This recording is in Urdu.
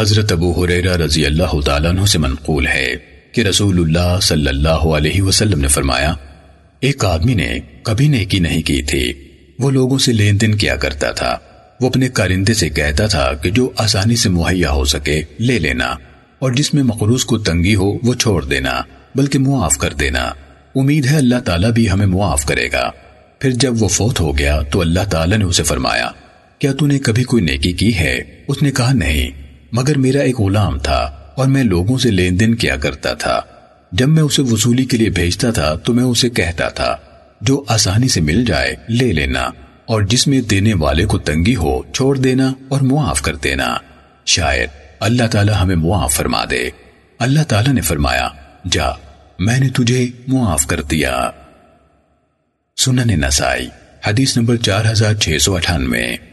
حضرت ابو حریرہ رضی اللہ تعالیٰ عنہ سے منقول ہے کہ رسول اللہ صلی اللہ علیہ وسلم نے فرمایا، ایک آدمی نے کبھی نیکی نہیں کی تھی، وہ لوگوں سے لین دین کیا کرتا تھا، وہ اپنے کارندے سے کہتا تھا کہ جو آسانی سے مہیا ہو سکے، لے لینا، اور جس میں مقروض کو تنگی ہو، وہ چھوڑ دینا، بلکہ معاف کر دینا۔ امید ہے اللہ تعالیٰ بھی ہمیں معاف کرے گا۔ پھر جب وہ فوت ہو گیا تو اللہ تعالیٰ نے اسے فرمایا، کیا تو نے کبھی کوئی نیکی کی ہے؟ اس نے کہا، نہیں۔ مگر میرا ایک غلام تھا اور میں لوگوں سے لین دین کیا کرتا تھا۔ جب میں اسے وصولی کے لیے بھیجتا تھا تو میں اسے کہتا تھا، جو آسانی سے مل جائے، لے لینا اور جس میں دینے والے کو تنگی ہو، چھوڑ دینا اور معاف کر دینا۔ شاید اللہ تعالی ہمیں معاف فرما دے۔ اللہ تعالی نے فرمایا، جا، میں نے تجھے معاف کر دیا۔ سنن نسائی، حدیث نمبر چار ہزار چھ سو اٹھانوے۔